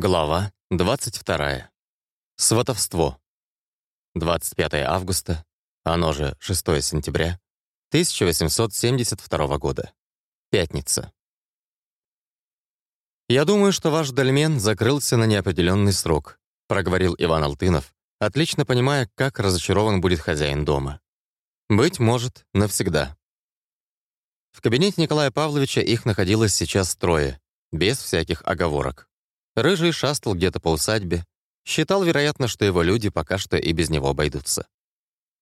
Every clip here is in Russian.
Глава 22. Сватовство. 25 августа, оно же 6 сентября, 1872 года. Пятница. «Я думаю, что ваш дольмен закрылся на неопределенный срок», проговорил Иван Алтынов, отлично понимая, как разочарован будет хозяин дома. «Быть может, навсегда». В кабинете Николая Павловича их находилось сейчас трое, без всяких оговорок. Рыжий шастал где-то по усадьбе, считал, вероятно, что его люди пока что и без него обойдутся.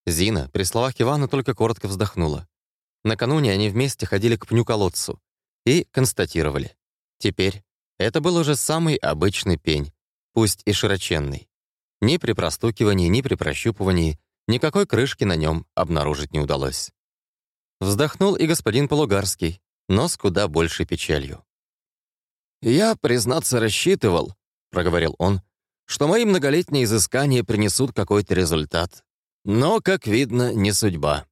Зина при словах Ивана только коротко вздохнула. Накануне они вместе ходили к пню-колодцу и констатировали. Теперь это был уже самый обычный пень, пусть и широченный. Ни при простукивании, ни при прощупывании никакой крышки на нем обнаружить не удалось. Вздохнул и господин Полугарский, но с куда большей печалью. «Я, признаться, рассчитывал», — проговорил он, «что мои многолетние изыскания принесут какой-то результат. Но, как видно, не судьба».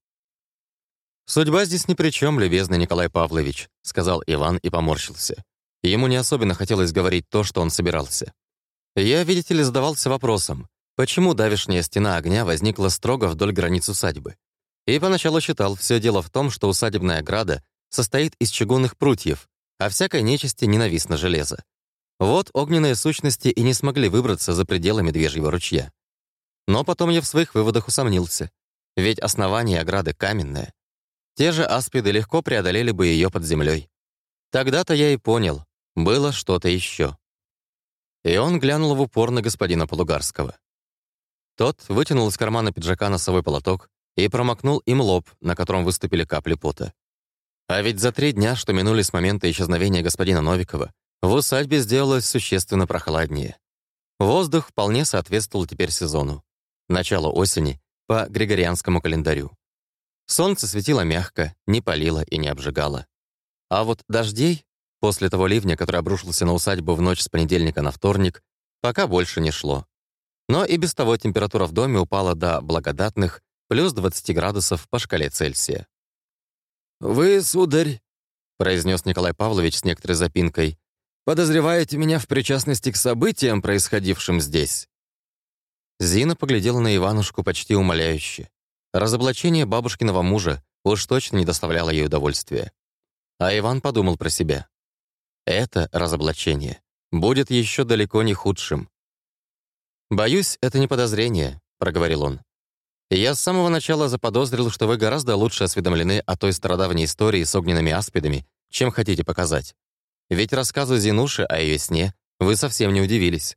«Судьба здесь ни при чем, любезный Николай Павлович», — сказал Иван и поморщился. Ему не особенно хотелось говорить то, что он собирался. Я, видите ли, задавался вопросом, почему давешняя стена огня возникла строго вдоль границ усадьбы. И поначалу считал, все дело в том, что усадебная ограда состоит из чугунных прутьев, а всякой нечисти ненавистно железо. Вот огненные сущности и не смогли выбраться за пределы Медвежьего ручья. Но потом я в своих выводах усомнился. Ведь основание ограды каменное. Те же аспиды легко преодолели бы ее под землей. Тогда-то я и понял, было что-то еще. И он глянул в упор на господина Полугарского. Тот вытянул из кармана пиджака носовой полоток и промокнул им лоб, на котором выступили капли пота. А ведь за три дня, что минули с момента исчезновения господина Новикова, в усадьбе сделалось существенно прохладнее. Воздух вполне соответствовал теперь сезону. Начало осени по григорианскому календарю. Солнце светило мягко, не палило и не обжигало. А вот дождей, после того ливня, который обрушился на усадьбу в ночь с понедельника на вторник, пока больше не шло. Но и без того температура в доме упала до благодатных плюс 20 градусов по шкале Цельсия. «Вы, сударь», — произнес Николай Павлович с некоторой запинкой, «подозреваете меня в причастности к событиям, происходившим здесь?» Зина поглядела на Иванушку почти умоляюще. Разоблачение бабушкиного мужа уж точно не доставляло ей удовольствия. А Иван подумал про себя. Это разоблачение будет еще далеко не худшим. «Боюсь, это не подозрение», — проговорил он. Я с самого начала заподозрил, что вы гораздо лучше осведомлены о той стародавней истории с огненными аспидами, чем хотите показать. Ведь рассказу Зинуши о ее сне вы совсем не удивились.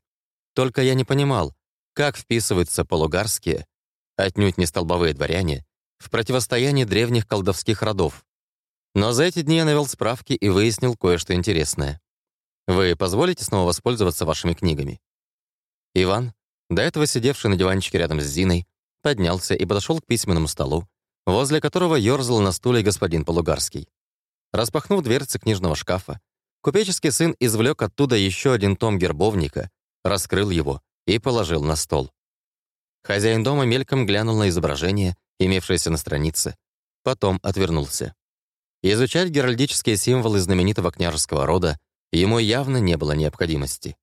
Только я не понимал, как вписываются полугарские, отнюдь не столбовые дворяне, в противостояние древних колдовских родов. Но за эти дни я навел справки и выяснил кое-что интересное. Вы позволите снова воспользоваться вашими книгами? Иван, до этого сидевший на диванчике рядом с Зиной, поднялся и подошел к письменному столу, возле которого ёрзал на стуле господин Полугарский. Распахнув дверцы книжного шкафа, купеческий сын извлек оттуда еще один том гербовника, раскрыл его и положил на стол. Хозяин дома мельком глянул на изображение, имевшееся на странице, потом отвернулся. Изучать геральдические символы знаменитого княжеского рода ему явно не было необходимости.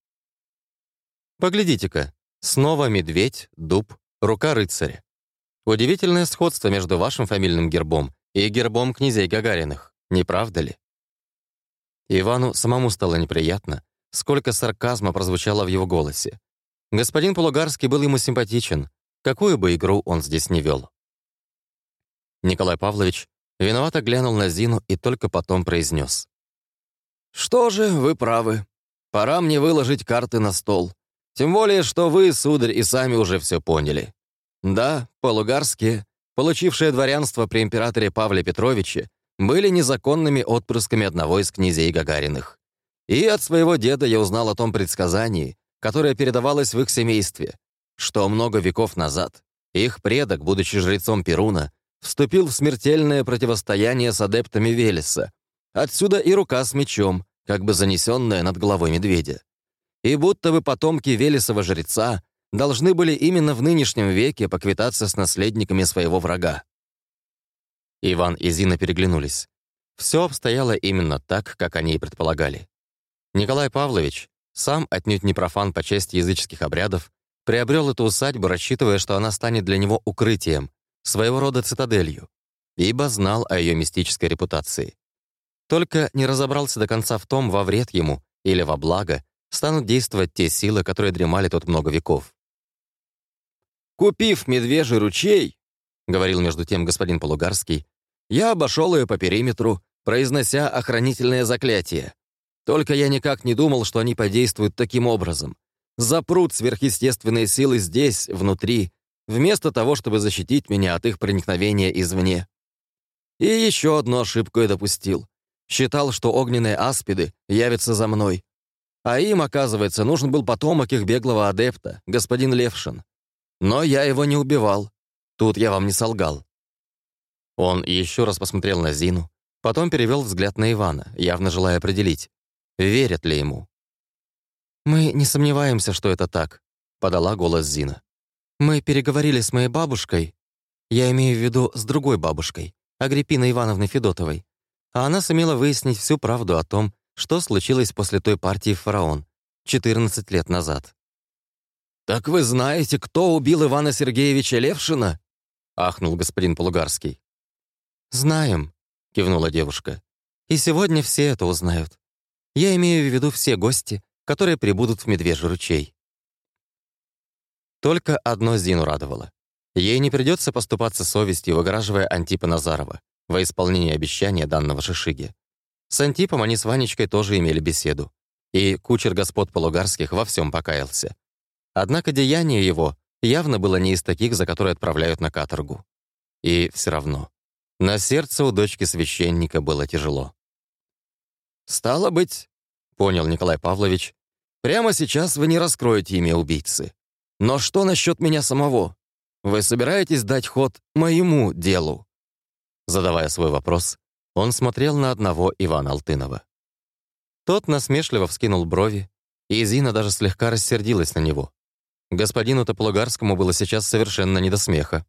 «Поглядите-ка, снова медведь, дуб, рука рыцаря. Удивительное сходство между вашим фамильным гербом и гербом князей Гагариных, не правда ли? Ивану самому стало неприятно, сколько сарказма прозвучало в его голосе. Господин Полугарский был ему симпатичен, какую бы игру он здесь не вел. Николай Павлович виновато глянул на Зину и только потом произнес. «Что же, вы правы. Пора мне выложить карты на стол. Тем более, что вы, сударь, и сами уже все поняли. Да, полугарские, получившие дворянство при императоре Павле Петровиче, были незаконными отпрысками одного из князей Гагариных. И от своего деда я узнал о том предсказании, которое передавалось в их семействе, что много веков назад их предок, будучи жрецом Перуна, вступил в смертельное противостояние с адептами Велеса. Отсюда и рука с мечом, как бы занесенная над головой медведя и будто бы потомки Велесова жреца должны были именно в нынешнем веке поквитаться с наследниками своего врага. Иван и Зина переглянулись. Все обстояло именно так, как они и предполагали. Николай Павлович, Сам, отнюдь не профан по части языческих обрядов, приобрел эту усадьбу, рассчитывая, что она станет для него укрытием, своего рода цитаделью, ибо знал о ее мистической репутации. Только не разобрался до конца в том, во вред ему или во благо станут действовать те силы, которые дремали тут много веков. «Купив медвежий ручей», — говорил между тем господин Полугарский, «я обошел ее по периметру, произнося охранительное заклятие. Только я никак не думал, что они подействуют таким образом. Запрут сверхъестественные силы здесь, внутри, вместо того, чтобы защитить меня от их проникновения извне. И еще одну ошибку я допустил. Считал, что огненные аспиды явятся за мной. А им, оказывается, нужен был потомок их беглого адепта, господин Левшин. Но я его не убивал. Тут я вам не солгал. Он еще раз посмотрел на Зину, потом перевел взгляд на Ивана, явно желая определить, верят ли ему. «Мы не сомневаемся, что это так», — подала голос Зина. «Мы переговорили с моей бабушкой, я имею в виду с другой бабушкой, Агриппиной Ивановной Федотовой, а она сумела выяснить всю правду о том, что случилось после той партии «Фараон» 14 лет назад. «Так вы знаете, кто убил Ивана Сергеевича Левшина?» — ахнул господин Полугарский. «Знаем», — кивнула девушка. «И сегодня все это узнают. Я имею в виду все гости, которые прибудут в Медвежий ручей». Только одно Зину радовало. Ей не придется поступаться совестью, выгораживая Антипа Назарова во исполнение обещания данного Шишиге. С Антипом они с Ванечкой тоже имели беседу, и кучер господ Полугарских во всем покаялся. Однако деяние его явно было не из таких, за которые отправляют на каторгу. И все равно. На сердце у дочки священника было тяжело. «Стало быть», — понял Николай Павлович, «прямо сейчас вы не раскроете имя убийцы. Но что насчет меня самого? Вы собираетесь дать ход моему делу?» Задавая свой вопрос, он смотрел на одного Ивана Алтынова. Тот насмешливо вскинул брови, и Зина даже слегка рассердилась на него. Господину Тополугарскому было сейчас совершенно не до смеха.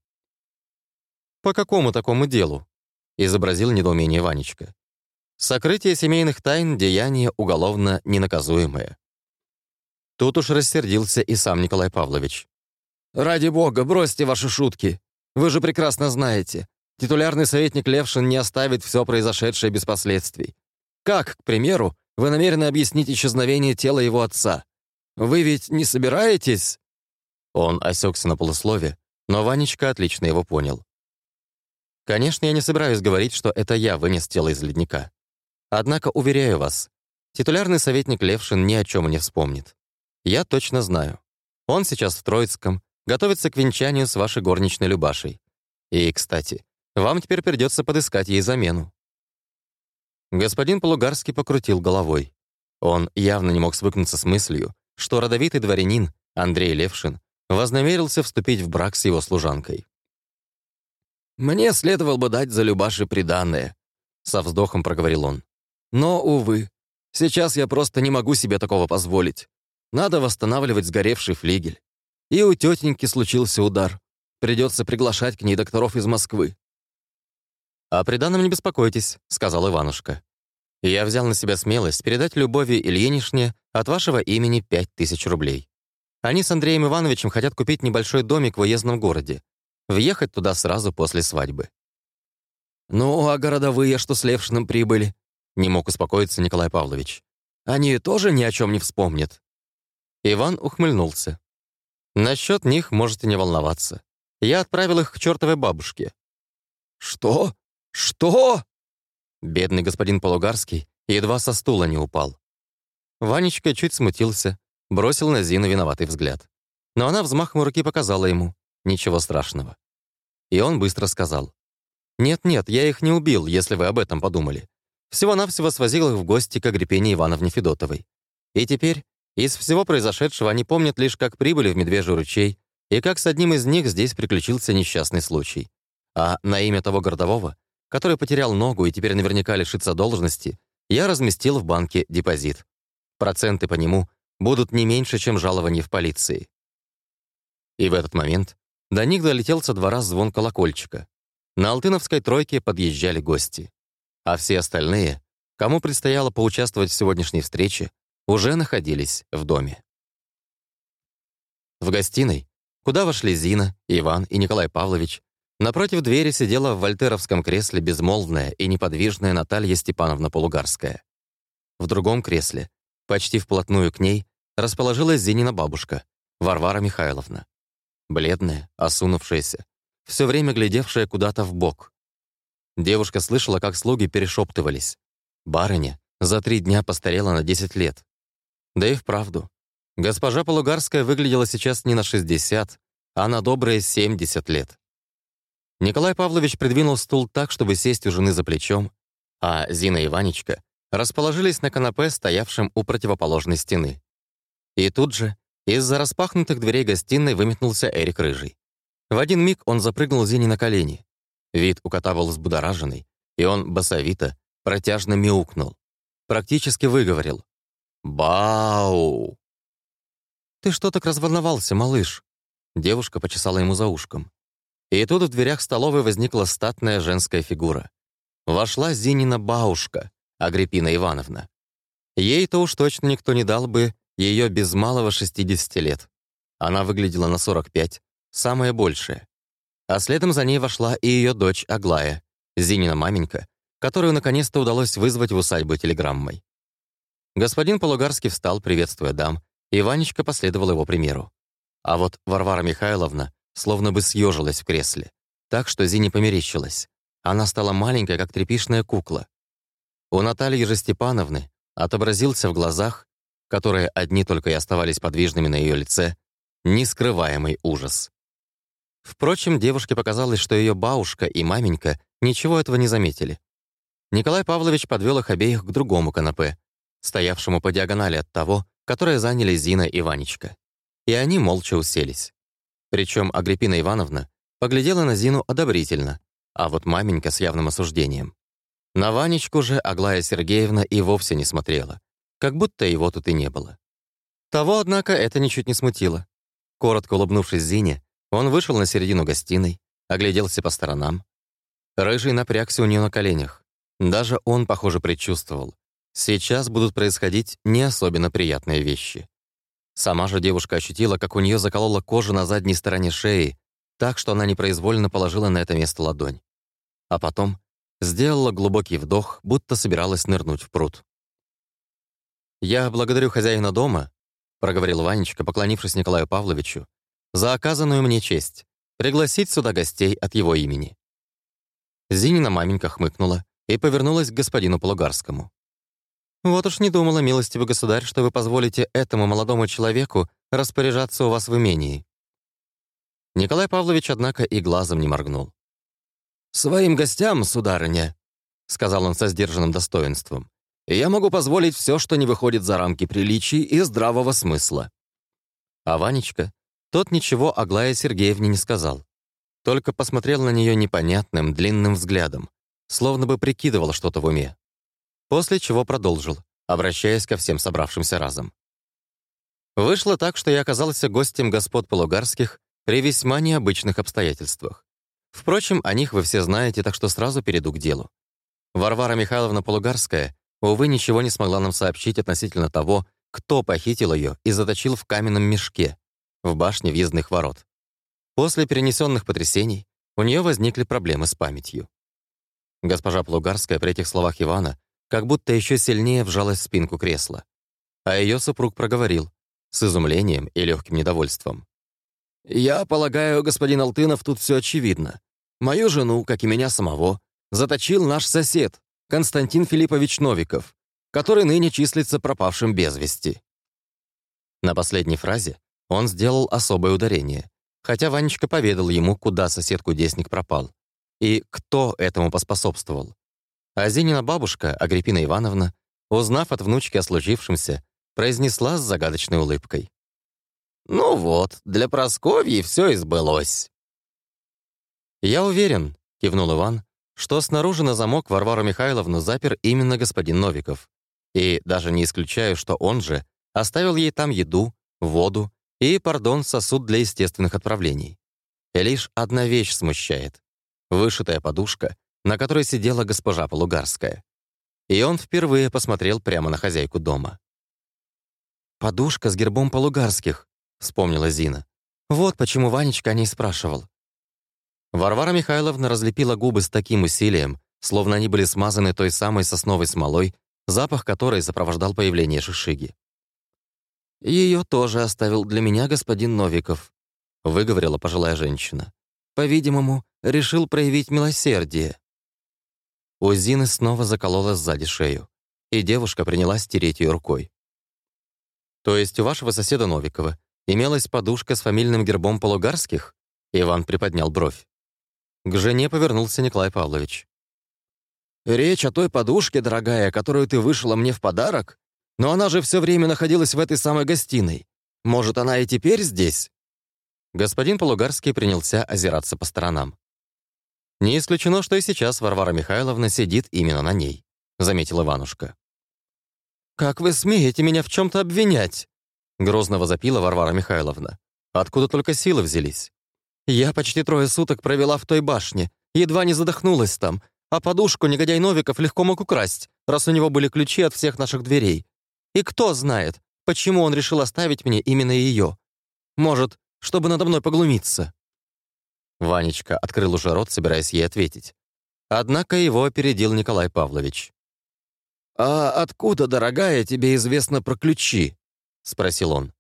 «По какому такому делу?» — изобразил недоумение Ванечка. «Сокрытие семейных тайн — деяние уголовно ненаказуемое». Тут уж рассердился и сам Николай Павлович. «Ради бога, бросьте ваши шутки. Вы же прекрасно знаете, Титулярный советник Левшин не оставит все произошедшее без последствий. Как, к примеру, вы намерены объяснить исчезновение тела его отца? Вы ведь не собираетесь?» Он осекся на полуслове, но Ванечка отлично его понял. «Конечно, я не собираюсь говорить, что это я вынес тело из ледника. Однако, уверяю вас, титулярный советник Левшин ни о чем не вспомнит. Я точно знаю. Он сейчас в Троицком, готовится к венчанию с вашей горничной Любашей. И, кстати, вам теперь придется подыскать ей замену». Господин Полугарский покрутил головой. Он явно не мог свыкнуться с мыслью, что родовитый дворянин Андрей Левшин вознамерился вступить в брак с его служанкой. «Мне следовало бы дать за Любаши приданное», — со вздохом проговорил он. «Но, увы, сейчас я просто не могу себе такого позволить. Надо восстанавливать сгоревший флигель. И у тетеньки случился удар. Придется приглашать к ней докторов из Москвы. «О приданом не беспокойтесь», — сказал Иванушка. «Я взял на себя смелость передать Любови Ильинишне от вашего имени пять тысяч рублей. Они с Андреем Ивановичем хотят купить небольшой домик в уездном городе, въехать туда сразу после свадьбы». «Ну, а городовые, что с Левшиным прибыли?» — не мог успокоиться Николай Павлович. «Они тоже ни о чем не вспомнят». Иван ухмыльнулся. «Насчет них можете не волноваться. Я отправил их к чертовой бабушке». «Что?» «Что?» Бедный господин Полугарский едва со стула не упал. Ванечка чуть смутился, бросил на Зину виноватый взгляд. Но она взмахом руки показала ему. Ничего страшного. И он быстро сказал. «Нет-нет, я их не убил, если вы об этом подумали. Всего-навсего свозил их в гости к Агриппине Ивановне Федотовой. И теперь из всего произошедшего они помнят лишь, как прибыли в Медвежий ручей и как с одним из них здесь приключился несчастный случай. А на имя того городового который потерял ногу и теперь наверняка лишится должности, я разместил в банке депозит. Проценты по нему будут не меньше, чем жалование в полиции. И в этот момент до них долетел со двора звон колокольчика. На Алтыновской тройке подъезжали гости. А все остальные, кому предстояло поучаствовать в сегодняшней встрече, уже находились в доме. В гостиной, куда вошли Зина, Иван и Николай Павлович, напротив двери сидела в вольтеровском кресле безмолвная и неподвижная Наталья Степановна Полугарская. В другом кресле, почти вплотную к ней, расположилась Зинина бабушка, Варвара Михайловна. Бледная, осунувшаяся, все время глядевшая куда-то в бок. Девушка слышала, как слуги перешептывались. Барыня за три дня постарела на 10 лет. Да и вправду. Госпожа Полугарская выглядела сейчас не на 60, а на добрые 70 лет. Николай Павлович придвинул стул так, чтобы сесть у жены за плечом, а Зина и Ванечка расположились на канапе, стоявшем у противоположной стены. И тут же из-за распахнутых дверей гостиной выметнулся Эрик Рыжий. В один миг он запрыгнул Зине на колени. Вид у кота был взбудораженный, и он басовито, протяжно мяукнул. Практически выговорил. «Бау!» «Ты что так разволновался, малыш?» Девушка почесала ему за ушком. И тут в дверях столовой возникла статная женская фигура. Вошла Зинина бабушка, Агриппина Ивановна. Ей-то уж точно никто не дал бы ее без малого 60 лет. Она выглядела на 45, самое большее. А следом за ней вошла и ее дочь Аглая, Зинина маменька, которую наконец-то удалось вызвать в усадьбу телеграммой. Господин Полугарский встал, приветствуя дам, и Ванечка последовал его примеру. А вот Варвара Михайловна словно бы съежилась в кресле, так что Зине померещилась. Она стала маленькая, как тряпишная кукла. У Натальи же Степановны отобразился в глазах, которые одни только и оставались подвижными на ее лице, нескрываемый ужас. Впрочем, девушке показалось, что ее бабушка и маменька ничего этого не заметили. Николай Павлович подвел их обеих к другому канапе, стоявшему по диагонали от того, которое заняли Зина и Ванечка. И они молча уселись. Причем Агриппина Ивановна поглядела на Зину одобрительно, а вот маменька с явным осуждением. На Ванечку же Аглая Сергеевна и вовсе не смотрела, как будто его тут и не было. Того, однако, это ничуть не смутило. Коротко улыбнувшись Зине, он вышел на середину гостиной, огляделся по сторонам. Рыжий напрягся у нее на коленях. Даже он, похоже, предчувствовал. Сейчас будут происходить не особенно приятные вещи. Сама же девушка ощутила, как у нее заколола кожу на задней стороне шеи, так что она непроизвольно положила на это место ладонь. А потом сделала глубокий вдох, будто собиралась нырнуть в пруд. «Я благодарю хозяина дома», — проговорил Ванечка, поклонившись Николаю Павловичу, «за оказанную мне честь пригласить сюда гостей от его имени». Зинина маменька хмыкнула и повернулась к господину Полугарскому. «Вот уж не думала, милостивый государь, что вы позволите этому молодому человеку распоряжаться у вас в имении». Николай Павлович, однако, и глазом не моргнул. «Своим гостям, сударыня», — сказал он со сдержанным достоинством, «я могу позволить все, что не выходит за рамки приличий и здравого смысла». А Ванечка, тот ничего Аглае Сергеевне не сказал, только посмотрел на нее непонятным, длинным взглядом, словно бы прикидывал что-то в уме. После чего продолжил, обращаясь ко всем собравшимся разом. Вышло так, что я оказался гостем господ Полугарских при весьма необычных обстоятельствах. Впрочем, о них вы все знаете, так что сразу перейду к делу. Варвара Михайловна Полугарская, увы, ничего не смогла нам сообщить относительно того, кто похитил ее и заточил в каменном мешке в башне въездных ворот. После перенесенных потрясений у нее возникли проблемы с памятью. Госпожа Полугарская при этих словах Ивана как будто еще сильнее вжалась в спинку кресла. А ее супруг проговорил с изумлением и легким недовольством. «Я полагаю, господин Алтынов, тут все очевидно. Мою жену, как и меня самого, заточил наш сосед, Константин Филиппович Новиков, который ныне числится пропавшим без вести». На последней фразе он сделал особое ударение, хотя Ванечка поведал ему, куда сосед-кудесник пропал, и кто этому поспособствовал. А Зинина бабушка, Агриппина Ивановна, узнав от внучки о случившемся, произнесла с загадочной улыбкой. «Ну вот, для Просковьи все избылось». «Я уверен», — кивнул Иван, что снаружи на замок Варвару Михайловну запер именно господин Новиков. И даже не исключаю, что он же оставил ей там еду, воду и, пардон, сосуд для естественных отправлений. И лишь одна вещь смущает. Вышитая подушка на которой сидела госпожа Полугарская. И он впервые посмотрел прямо на хозяйку дома. «Подушка с гербом полугарских», — вспомнила Зина. «Вот почему Ванечка о ней спрашивал». Варвара Михайловна разлепила губы с таким усилием, словно они были смазаны той самой сосновой смолой, запах которой сопровождал появление шишиги. «Ее тоже оставил для меня господин Новиков», — выговорила пожилая женщина. «По-видимому, решил проявить милосердие». У Зины снова заколола сзади шею, и девушка принялась тереть ее рукой. «То есть у вашего соседа Новикова имелась подушка с фамильным гербом полугарских?» Иван приподнял бровь. К жене повернулся Николай Павлович. «Речь о той подушке, дорогая, которую ты вышла мне в подарок? Но она же все время находилась в этой самой гостиной. Может, она и теперь здесь?» Господин Полугарский принялся озираться по сторонам. «Не исключено, что и сейчас Варвара Михайловна сидит именно на ней», — заметил Иванушка. «Как вы смеете меня в чем-то обвинять?» Грозно возопила Варвара Михайловна. «Откуда только силы взялись?» «Я почти трое суток провела в той башне, едва не задохнулась там, а подушку негодяй Новиков легко мог украсть, раз у него были ключи от всех наших дверей. И кто знает, почему он решил оставить мне именно ее? Может, чтобы надо мной поглумиться?» Ванечка открыл уже рот, собираясь ей ответить. Однако его опередил Николай Павлович. «А откуда, дорогая, тебе известно про ключи?» — спросил он.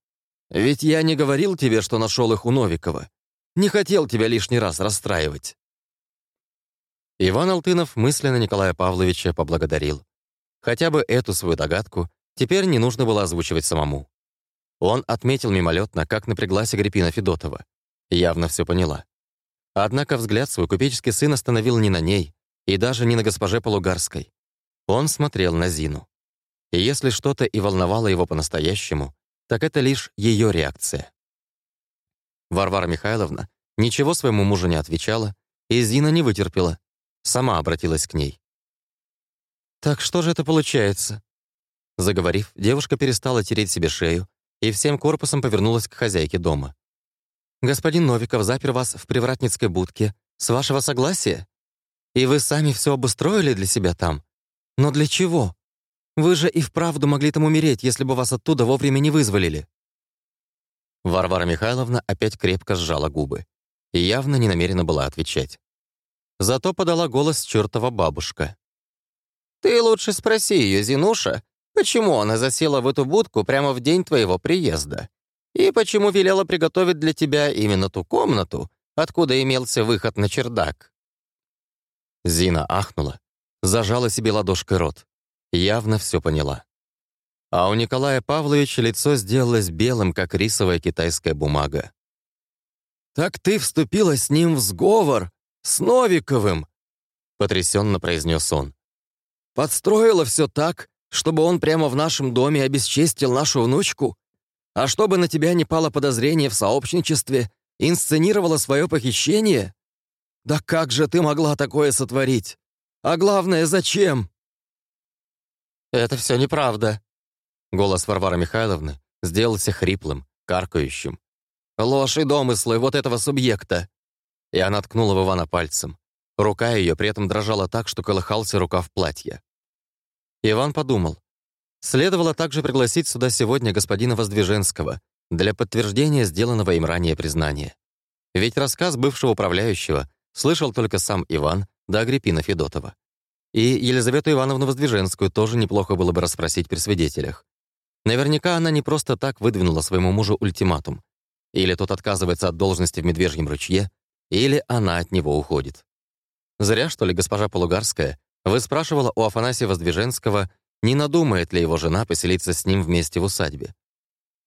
«Ведь я не говорил тебе, что нашел их у Новикова. Не хотел тебя лишний раз расстраивать». Иван Алтынов мысленно Николая Павловича поблагодарил. Хотя бы эту свою догадку теперь не нужно было озвучивать самому. Он отметил мимолетно, как напряглась Агриппина Федотова. Явно все поняла. Однако взгляд свой купеческий сын остановил не на ней и даже не на госпоже Полугарской. Он смотрел на Зину. И если что-то и волновало его по-настоящему, так это лишь ее реакция. Варвара Михайловна ничего своему мужу не отвечала, и Зина не вытерпела, сама обратилась к ней. «Так что же это получается?» Заговорив, девушка перестала тереть себе шею и всем корпусом повернулась к хозяйке дома. «Господин Новиков запер вас в привратницкой будке. С вашего согласия? И вы сами все обустроили для себя там? Но для чего? Вы же и вправду могли там умереть, если бы вас оттуда вовремя не вызволили». Варвара Михайловна опять крепко сжала губы и явно не намерена была отвечать. Зато подала голос чертова бабушка. «Ты лучше спроси ее, Зинуша, почему она засела в эту будку прямо в день твоего приезда? И почему велела приготовить для тебя именно ту комнату, откуда имелся выход на чердак?» Зина ахнула зажала себе ладошкой рот. Явно все поняла. А у Николая Павловича лицо сделалось белым, как рисовая китайская бумага. «Так ты вступила с ним в сговор, с Новиковым!» потрясенно произнес он. «Подстроила все так, чтобы он прямо в нашем доме обесчестил нашу внучку? А чтобы на тебя не пало подозрение в сообщничестве, инсценировала свое похищение? Да как же ты могла такое сотворить? А главное, зачем?» «Это все неправда». Голос Варвары Михайловны сделался хриплым, каркающим. «Ложь и домыслы вот этого субъекта!» И она ткнула в Ивана пальцем. Рука ее при этом дрожала так, что колыхался рукав платья. Иван подумал. Следовало также пригласить сюда сегодня господина Воздвиженского для подтверждения сделанного им ранее признания. Ведь рассказ бывшего управляющего слышал только сам Иван да Агриппина Федотова. И Елизавету Ивановну Воздвиженскую тоже неплохо было бы расспросить при свидетелях. Наверняка она не просто так выдвинула своему мужу ультиматум. Или тот отказывается от должности в Медвежьем ручье, или она от него уходит. Зря, что ли, госпожа Полугарская выспрашивала у Афанасия Воздвиженского, не надумает ли его жена поселиться с ним вместе в усадьбе.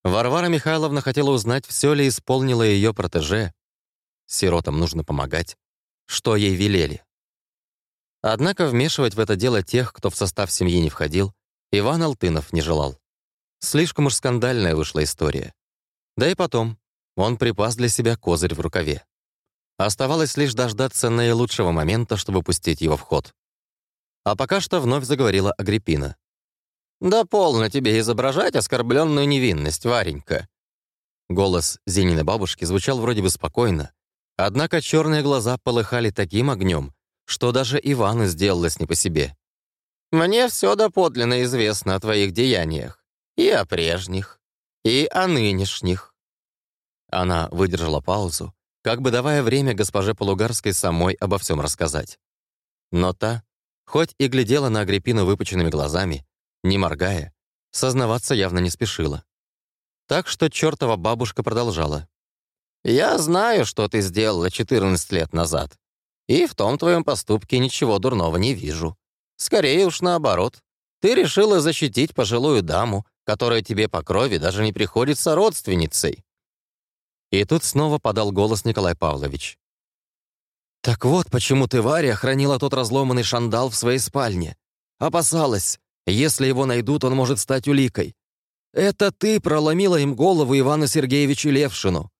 Варвара Михайловна хотела узнать, все ли исполнила ее протеже. Сиротам нужно помогать. Что ей велели. Однако вмешивать в это дело тех, кто в состав семьи не входил, Иван Алтынов не желал. Слишком уж скандальная вышла история. Да и потом, он припас для себя козырь в рукаве. Оставалось лишь дождаться наилучшего момента, чтобы пустить его в ход. А пока что вновь заговорила Агриппина. «Да полно тебе изображать оскорбленную невинность, Варенька!» Голос Зениной бабушки звучал вроде бы спокойно, однако черные глаза полыхали таким огнем, что даже Ивану сделалось не по себе. «Мне все доподлинно известно о твоих деяниях. И о прежних. и о нынешних». Она выдержала паузу, как бы давая время госпоже Полугарской самой обо всем рассказать. Но та, хоть и глядела на Агриппину выпученными глазами, не моргая, сознаваться явно не спешила. Так что чертова бабушка продолжала. «Я знаю, что ты сделала 14 лет назад, и в том твоем поступке ничего дурного не вижу. Скорее уж наоборот. Ты решила защитить пожилую даму, которая тебе по крови даже не приходится родственницей». И тут снова подал голос Николай Павлович. «Так вот, почему ты, Варя, хранила тот разломанный шандал в своей спальне. Опасалась, если его найдут, он может стать уликой. Это ты проломила им голову Ивану Сергеевичу Левшину».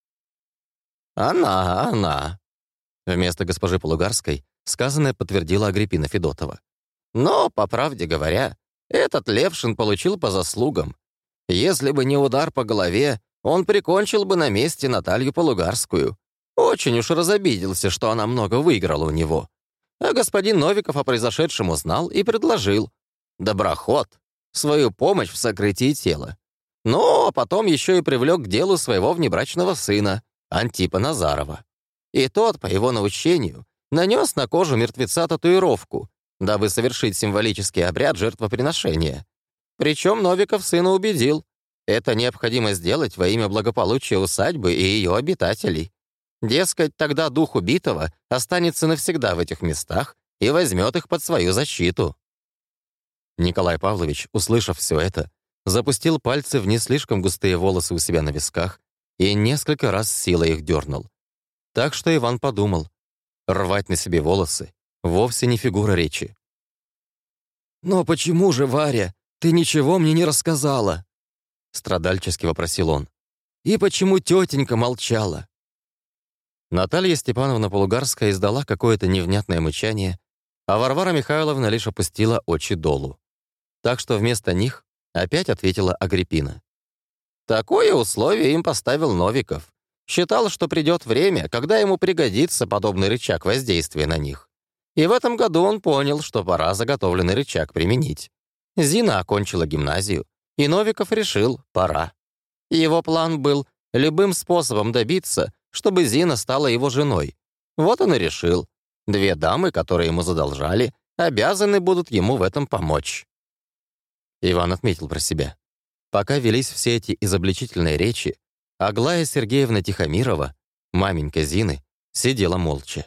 «Она, она», — вместо госпожи Полугарской сказанное подтвердила Агриппина Федотова. «Но, по правде говоря, этот Левшин получил по заслугам. Если бы не удар по голове, он прикончил бы на месте Наталью Полугарскую. Очень уж разобиделся, что она много выиграла у него. А господин Новиков о произошедшем узнал и предложил. Доброход. Свою помощь в сокрытии тела. Ну, а потом еще и привлек к делу своего внебрачного сына, Антипа Назарова. И тот, по его научению, нанес на кожу мертвеца татуировку, дабы совершить символический обряд жертвоприношения. Причем Новиков сына убедил, это необходимо сделать во имя благополучия усадьбы и ее обитателей. Дескать, тогда дух убитого останется навсегда в этих местах и возьмет их под свою защиту. Николай Павлович, услышав все это, запустил пальцы в не слишком густые волосы у себя на висках и несколько раз силой их дернул. Так что Иван подумал, рвать на себе волосы вовсе не фигура речи. «Но почему же, Варя, ты ничего мне не рассказала?» Страдальчески вопросил он. «И почему тетенька молчала?» Наталья Степановна Полугарская издала какое-то невнятное мычание, а Варвара Михайловна лишь опустила очи долу. Так что вместо них опять ответила Агриппина. «Такое условие им поставил Новиков. Считал, что придет время, когда ему пригодится подобный рычаг воздействия на них. И в этом году он понял, что пора заготовленный рычаг применить. Зина окончила гимназию, и Новиков решил, пора. Его план был любым способом добиться, чтобы Зина стала его женой. Вот он и решил. Две дамы, которые ему задолжали, обязаны будут ему в этом помочь. Иван отметил про себя. Пока велись все эти изобличительные речи, Аглая Сергеевна Тихомирова, маменька Зины, сидела молча.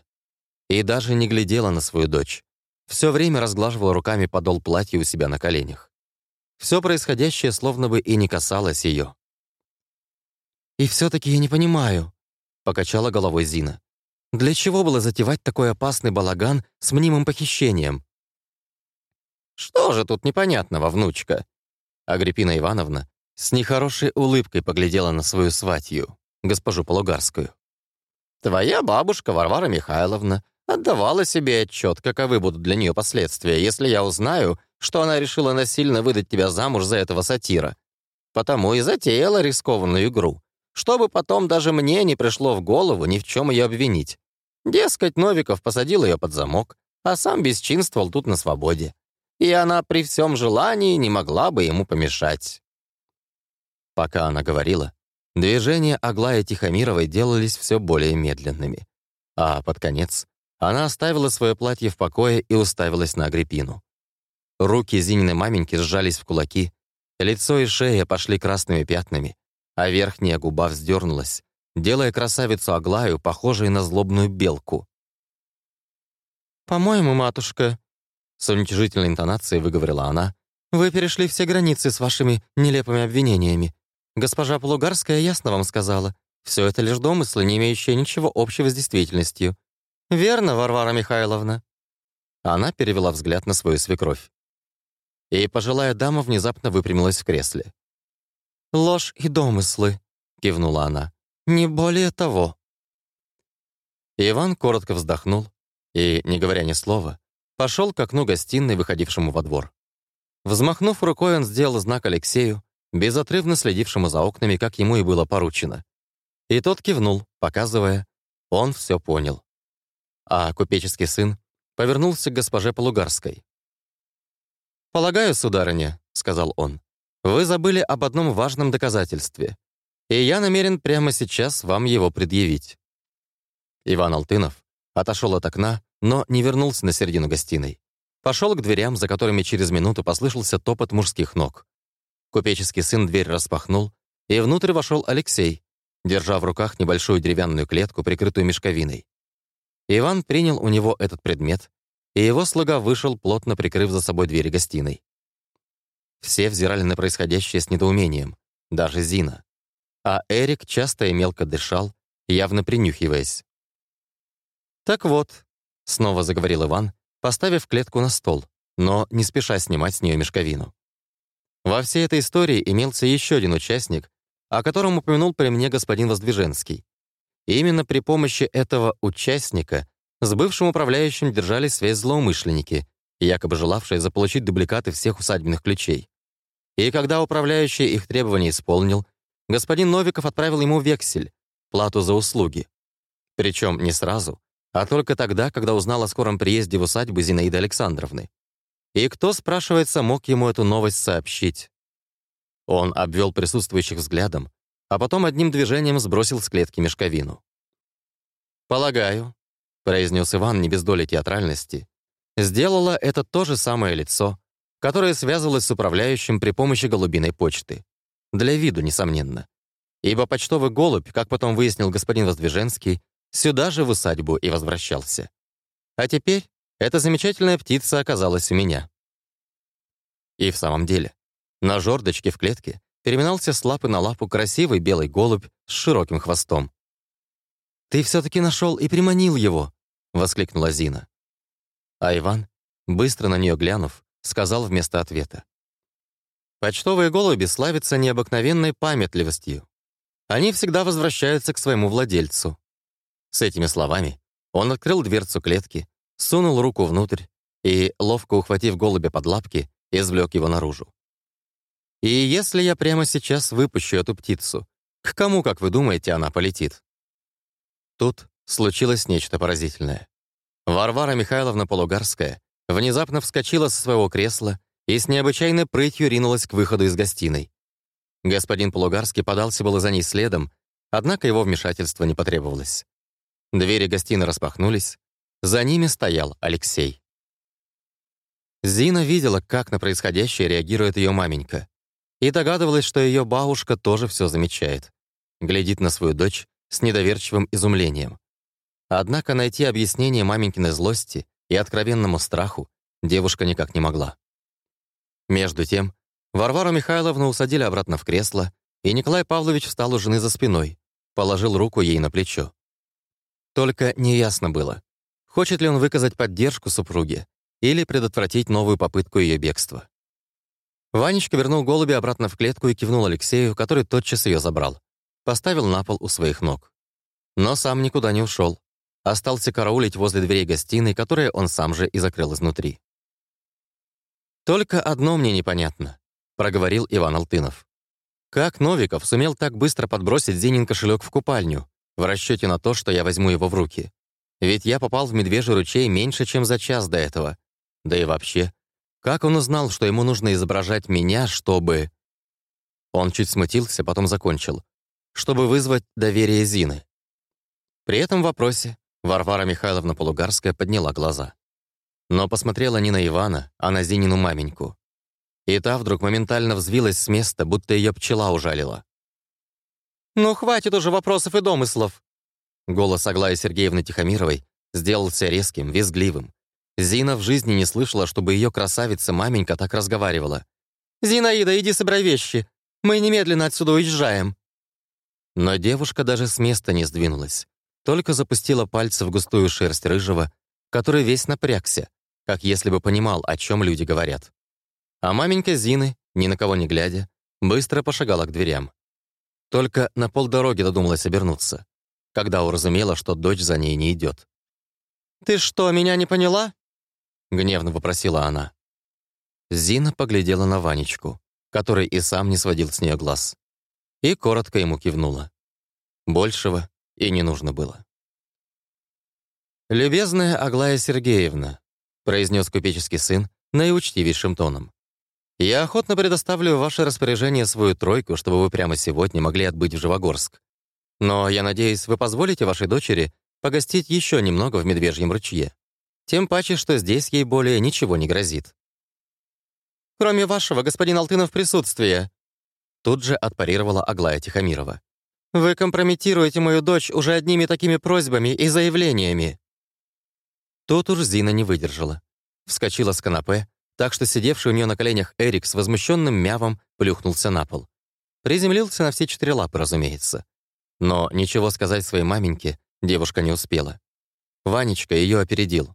И даже не глядела на свою дочь. Все время разглаживала руками подол платья у себя на коленях. Все происходящее словно бы и не касалось ее. «И все-таки я не понимаю», — покачала головой Зина. «Для чего было затевать такой опасный балаган с мнимым похищением?» «Что же тут непонятного, внучка?» Агриппина Ивановна с нехорошей улыбкой поглядела на свою сватью, госпожу Полугарскую. «Твоя бабушка Варвара Михайловна отдавала себе отчет, каковы будут для нее последствия, если я узнаю, что она решила насильно выдать тебя замуж за этого сатира. Потому и затеяла рискованную игру, чтобы потом даже мне не пришло в голову ни в чем ее обвинить. Дескать, Новиков посадил ее под замок, а сам бесчинствовал тут на свободе. И она при всем желании не могла бы ему помешать. Пока она говорила, движения Аглая Тихомировой делались все более медленными. А под конец она оставила свое платье в покое и уставилась на Агриппину. Руки Зининой маменьки сжались в кулаки, лицо и шея пошли красными пятнами, а верхняя губа вздернулась, делая красавицу Аглаю похожей на злобную белку. «По-моему, матушка», — с уничижительной интонацией выговорила она, «вы перешли все границы с вашими нелепыми обвинениями. Госпожа Полугарская ясно вам сказала, все это лишь домыслы, не имеющие ничего общего с действительностью. Верно, Варвара Михайловна?» Она перевела взгляд на свою свекровь и пожилая дама внезапно выпрямилась в кресле. «Ложь и домыслы», — кивнула она. «Не более того». Иван коротко вздохнул и, не говоря ни слова, пошел к окну гостиной, выходившему во двор. Взмахнув рукой, он сделал знак Алексею, безотрывно следившему за окнами, как ему и было поручено. И тот кивнул, показывая, он все понял. А купеческий сын повернулся к госпоже Полугарской. «Полагаю, сударыня», — сказал он, вы забыли об одном важном доказательстве, и я намерен прямо сейчас вам его предъявить». Иван Алтынов отошел от окна, но не вернулся на середину гостиной. Пошел к дверям, за которыми через минуту послышался топот мужских ног. Купеческий сын дверь распахнул, и внутрь вошел Алексей, держа в руках небольшую деревянную клетку, прикрытую мешковиной. Иван принял у него этот предмет, и его слуга вышел, плотно прикрыв за собой двери гостиной. Все взирали на происходящее с недоумением, даже Зина. А Эрик часто и мелко дышал, явно принюхиваясь. «Так вот», — снова заговорил Иван, поставив клетку на стол, но не спеша снимать с нее мешковину. Во всей этой истории имелся еще один участник, о котором упомянул при мне господин Воздвиженский. И именно при помощи этого участника с бывшим управляющим держали связь злоумышленники, якобы желавшие заполучить дубликаты всех усадебных ключей. И когда управляющий их требования исполнил, господин Новиков отправил ему вексель, плату за услуги. Причем не сразу, а только тогда, когда узнал о скором приезде в усадьбу Зинаиды Александровны. И кто, спрашивается, мог ему эту новость сообщить? Он обвел присутствующих взглядом, а потом одним движением сбросил с клетки мешковину. «Полагаю», — произнес Иван не без доли театральности, сделала это то же самое лицо, которое связывалось с управляющим при помощи голубиной почты. Для виду, несомненно. Ибо почтовый голубь, как потом выяснил господин Воздвиженский, сюда же в усадьбу и возвращался. А теперь эта замечательная птица оказалась у меня. И в самом деле, на жердочке в клетке переминался с лапы на лапу красивый белый голубь с широким хвостом. «Ты все-таки нашел и приманил его!» — воскликнула Зина. А Иван, быстро на нее глянув, сказал вместо ответа. «Почтовые голуби славятся необыкновенной памятливостью. Они всегда возвращаются к своему владельцу. С этими словами он открыл дверцу клетки, сунул руку внутрь и, ловко ухватив голубя под лапки, извлек его наружу. И если я прямо сейчас выпущу эту птицу, к кому, как вы думаете, она полетит? Тут случилось нечто поразительное. Варвара Михайловна Полугарская внезапно вскочила со своего кресла и с необычайной прытью ринулась к выходу из гостиной. Господин Полугарский подался было за ней следом, однако его вмешательство не потребовалось. Двери гостиной распахнулись. За ними стоял Алексей. Зина видела, как на происходящее реагирует ее маменька, и догадывалась, что ее бабушка тоже все замечает. Глядит на свою дочь с недоверчивым изумлением. Однако найти объяснение маменькиной злости и откровенному страху девушка никак не могла. Между тем, Варвару Михайловну усадили обратно в кресло, и Николай Павлович встал у жены за спиной, положил руку ей на плечо. Только неясно было, хочет ли он выказать поддержку супруге или предотвратить новую попытку ее бегства. Ванечка вернул голубя обратно в клетку и кивнул Алексею, который тотчас ее забрал. Поставил на пол у своих ног. Но сам никуда не ушел. Остался караулить возле дверей гостиной, которые он сам же и закрыл изнутри. «Только одно мне непонятно», — проговорил Иван Алтынов. «Как Новиков сумел так быстро подбросить Зинин кошелек в купальню, в расчете на то, что я возьму его в руки. Ведь я попал в Медвежий ручей меньше, чем за час до этого. Да и вообще, как он узнал, что ему нужно изображать меня, чтобы... Он чуть смутился, потом закончил. Чтобы вызвать доверие Зины. При этом вопросе Варвара Михайловна Полугарская подняла глаза. Но посмотрела не на Ивана, а на Зинину маменьку. И та вдруг моментально взвилась с места, будто ее пчела ужалила. «Ну, хватит уже вопросов и домыслов!» Голос Аглаи Сергеевны Тихомировой сделался резким, визгливым. Зина в жизни не слышала, чтобы ее красавица-маменька так разговаривала. «Зинаида, иди собирай вещи. Мы немедленно отсюда уезжаем». Но девушка даже с места не сдвинулась. Только запустила пальцы в густую шерсть рыжего, который весь напрягся, как если бы понимал, о чем люди говорят. А маменька Зины, ни на кого не глядя, быстро пошагала к дверям. Только на полдороги додумалась обернуться, когда уразумела, что дочь за ней не идет. «Ты что, меня не поняла?» — гневно вопросила она. Зина поглядела на Ванечку, который и сам не сводил с нее глаз, и коротко ему кивнула. Большего и не нужно было. «Любезная Аглая Сергеевна», — произнес купеческий сын наиучтивейшим тоном. Я охотно предоставлю в ваше распоряжение свою тройку, чтобы вы прямо сегодня могли отбыть в Живогорск. Но я надеюсь, вы позволите вашей дочери погостить еще немного в Медвежьем ручье. Тем паче, что здесь ей более ничего не грозит. Кроме вашего, господин Алтынов, присутствия. Тут же отпарировала Аглая Тихомирова. «Вы компрометируете мою дочь уже одними такими просьбами и заявлениями». Тут уж Зина не выдержала. Вскочила с канапе, так что сидевший у нее на коленях Эрик с возмущенным мявом плюхнулся на пол. Приземлился на все четыре лапы, разумеется. Но ничего сказать своей маменьке девушка не успела. Ванечка ее опередил.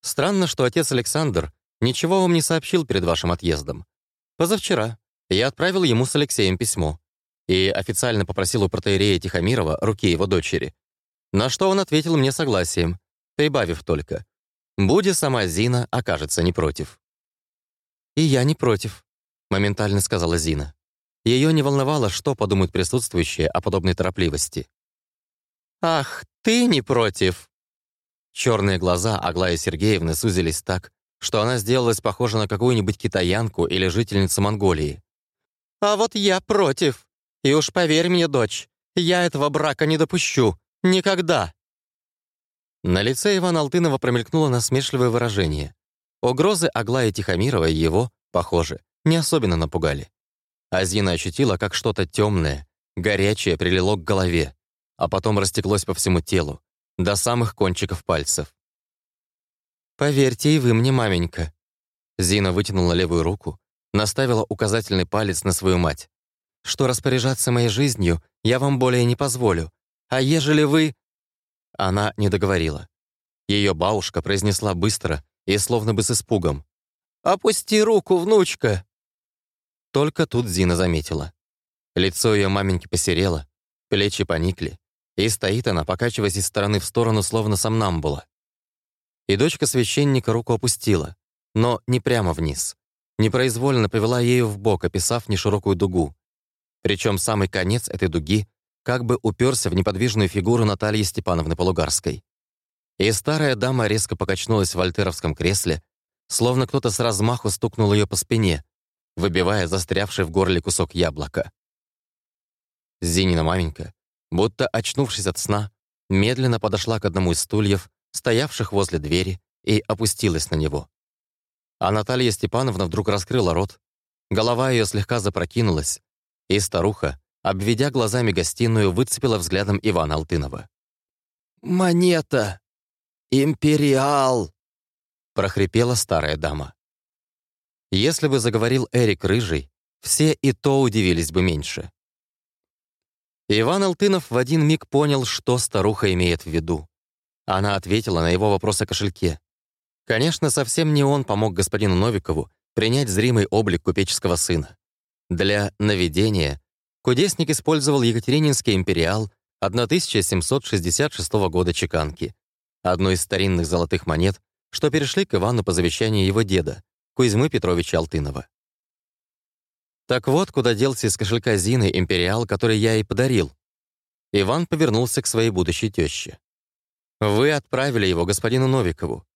«Странно, что отец Александр ничего вам не сообщил перед вашим отъездом. Позавчера я отправил ему с Алексеем письмо и официально попросил у протеерея Тихомирова руки его дочери, на что он ответил мне согласием, прибавив только «Буде сама Зина окажется не против». «И я не против», — моментально сказала Зина. Ее не волновало, что подумают присутствующие о подобной торопливости. «Ах, ты не против!» Черные глаза Аглаи Сергеевны сузились так, что она сделалась похожа на какую-нибудь китаянку или жительницу Монголии. А вот я против. И уж поверь мне, дочь, я этого брака не допущу. Никогда. На лице Ивана Алтынова промелькнуло насмешливое выражение. Угрозы Аглаи Тихомировой его, похоже, не особенно напугали. Азина ощутила, как что-то темное, горячее прилило к голове, а потом растеклось по всему телу, до самых кончиков пальцев. «Поверьте и вы мне, маменька». Зина вытянула левую руку, наставила указательный палец на свою мать. «Что распоряжаться моей жизнью я вам более не позволю. А ежели вы...» Она не договорила. Ее бабушка произнесла быстро и словно бы с испугом. «Опусти руку, внучка!» Только тут Зина заметила. Лицо ее маменьки посерело, плечи поникли, и стоит она, покачиваясь из стороны в сторону, словно сомнамбула. И дочка священника руку опустила, но не прямо вниз, непроизвольно повела ею в бок, описав неширокую дугу. Причем самый конец этой дуги как бы уперся в неподвижную фигуру Натальи Степановны Полугарской. И старая дама резко покачнулась в альтеровском кресле, словно кто-то с размаху стукнул ее по спине, выбивая застрявший в горле кусок яблока. Зинина маменька, будто очнувшись от сна, медленно подошла к одному из стульев, стоявших возле двери, и опустилась на него. А Наталья Степановна вдруг раскрыла рот, голова ее слегка запрокинулась, и старуха, обведя глазами гостиную, выцепила взглядом Ивана Алтынова. «Монета! Империал!» — прохрипела старая дама. Если бы заговорил Эрик Рыжий, все и то удивились бы меньше. Иван Алтынов в один миг понял, что старуха имеет в виду. Она ответила на его вопрос о кошельке. Конечно, совсем не он помог господину Новикову принять зримый облик купеческого сына. Для наведения кудесник использовал Екатерининский империал 1766 года чеканки, одну из старинных золотых монет, что перешли к Ивану по завещанию его деда, Кузьмы Петровича Алтынова. Так вот, куда делся из кошелька Зины империал, который я ей подарил. Иван повернулся к своей будущей тёще. «Вы отправили его господину Новикову.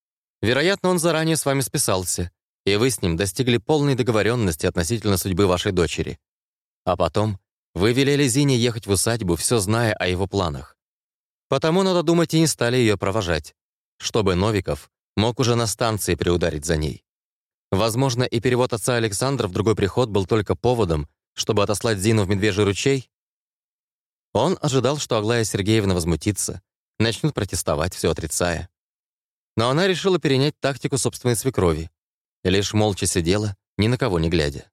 Вероятно, он заранее с вами списался, и вы с ним достигли полной договоренности относительно судьбы вашей дочери. А потом вы велели Зине ехать в усадьбу, все зная о его планах. Потому, надо думать, и не стали ее провожать, чтобы Новиков мог уже на станции приударить за ней. Возможно, и перевод отца Александра в другой приход был только поводом, чтобы отослать Зину в Медвежий ручей? Он ожидал, что Аглая Сергеевна возмутится, начнут протестовать, все отрицая. Но она решила перенять тактику собственной свекрови. Лишь молча сидела, ни на кого не глядя.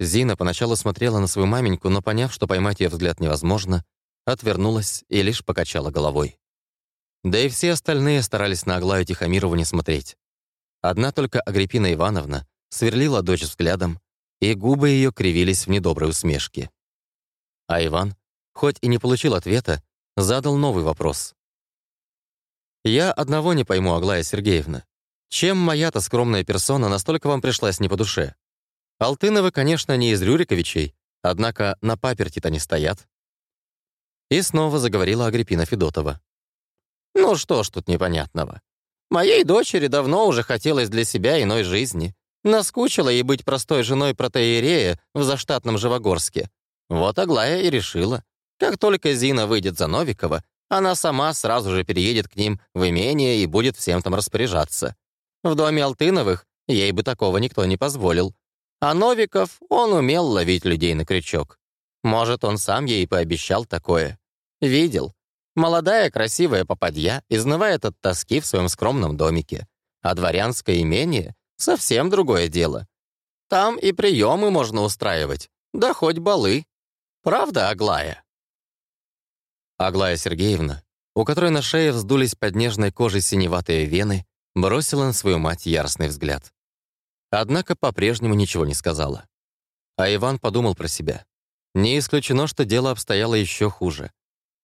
Зина поначалу смотрела на свою маменьку, но, поняв, что поймать ее взгляд невозможно, отвернулась и лишь покачала головой. Да и все остальные старались на Аглаю Тихомирову не смотреть. Одна только Агриппина Ивановна сверлила дочь взглядом, и губы ее кривились в недоброй усмешке. А Иван, хоть и не получил ответа, задал новый вопрос. «Я одного не пойму, Аглая Сергеевна. Чем моя-то скромная персона настолько вам пришлась не по душе? Алтыновы, конечно, не из Рюриковичей, однако на паперти-то не стоят». И снова заговорила Агриппина Федотова. «Ну что ж тут непонятного? Моей дочери давно уже хотелось для себя иной жизни. Наскучило ей быть простой женой протеерея в заштатном Живогорске. Вот Аглая и решила. Как только Зина выйдет за Новикова, она сама сразу же переедет к ним в имение и будет всем там распоряжаться. В доме Алтыновых ей бы такого никто не позволил. А Новиков, он умел ловить людей на крючок. Может, он сам ей пообещал такое. Видел. Молодая красивая попадья изнывает от тоски в своем скромном домике. А дворянское имение — совсем другое дело. Там и приемы можно устраивать, да хоть балы. Правда, Аглая? Аглая Сергеевна, у которой на шее вздулись под нежной кожей синеватые вены, бросила на свою мать яростный взгляд. Однако по-прежнему ничего не сказала. А Иван подумал про себя. Не исключено, что дело обстояло еще хуже.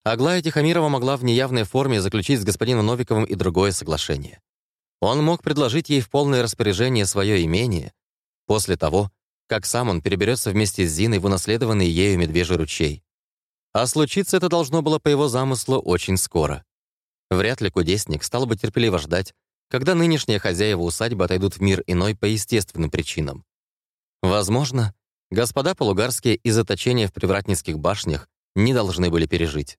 Аглая Тихомирова могла в неявной форме заключить с господином Новиковым и другое соглашение. Он мог предложить ей в полное распоряжение свое имение после того, как сам он переберется вместе с Зиной в унаследованный ею медвежий ручей. А случиться это должно было по его замыслу очень скоро. Вряд ли кудесник стал бы терпеливо ждать, когда нынешние хозяева усадьбы отойдут в мир иной по естественным причинам. Возможно, господа полугарские из заточения в привратницких башнях не должны были пережить.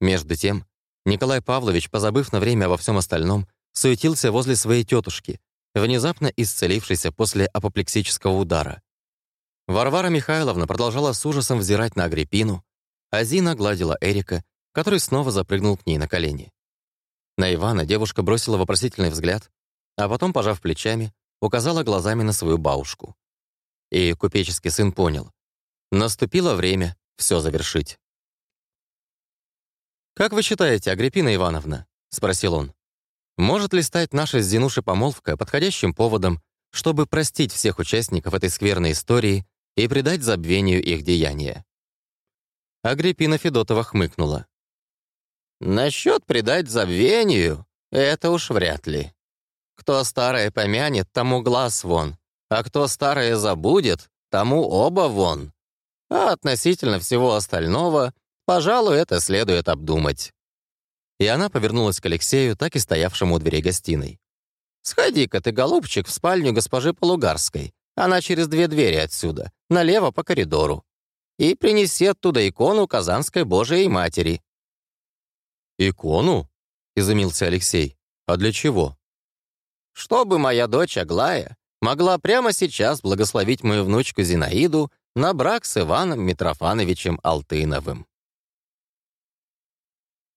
Между тем, Николай Павлович, позабыв на время обо всем остальном, суетился возле своей тетушки, внезапно исцелившейся после апоплексического удара. Варвара Михайловна продолжала с ужасом взирать на Агриппину, а Зина гладила Эрика, который снова запрыгнул к ней на колени. На Ивана девушка бросила вопросительный взгляд, а потом, пожав плечами, указала глазами на свою бабушку. И купеческий сын понял. Наступило время все завершить. «Как вы считаете, Агриппина Ивановна?» — спросил он. Может ли стать наша с Зинушей помолвка подходящим поводом, чтобы простить всех участников этой скверной истории и придать забвению их деяния? Агриппина Федотова хмыкнула. «Насчет предать забвению — это уж вряд ли. Кто старое помянет, тому глаз вон, а кто старое забудет, тому оба вон. А относительно всего остального, пожалуй, это следует обдумать». И она повернулась к Алексею, так и стоявшему у двери гостиной. «Сходи-ка ты, голубчик, в спальню госпожи Полугарской. Она через две двери отсюда, налево по коридору. И принеси оттуда икону Казанской Божией Матери». «Икону?» — изумился Алексей. «А для чего?» «Чтобы моя дочь Аглая могла прямо сейчас благословить мою внучку Зинаиду на брак с Иваном Митрофановичем Алтыновым».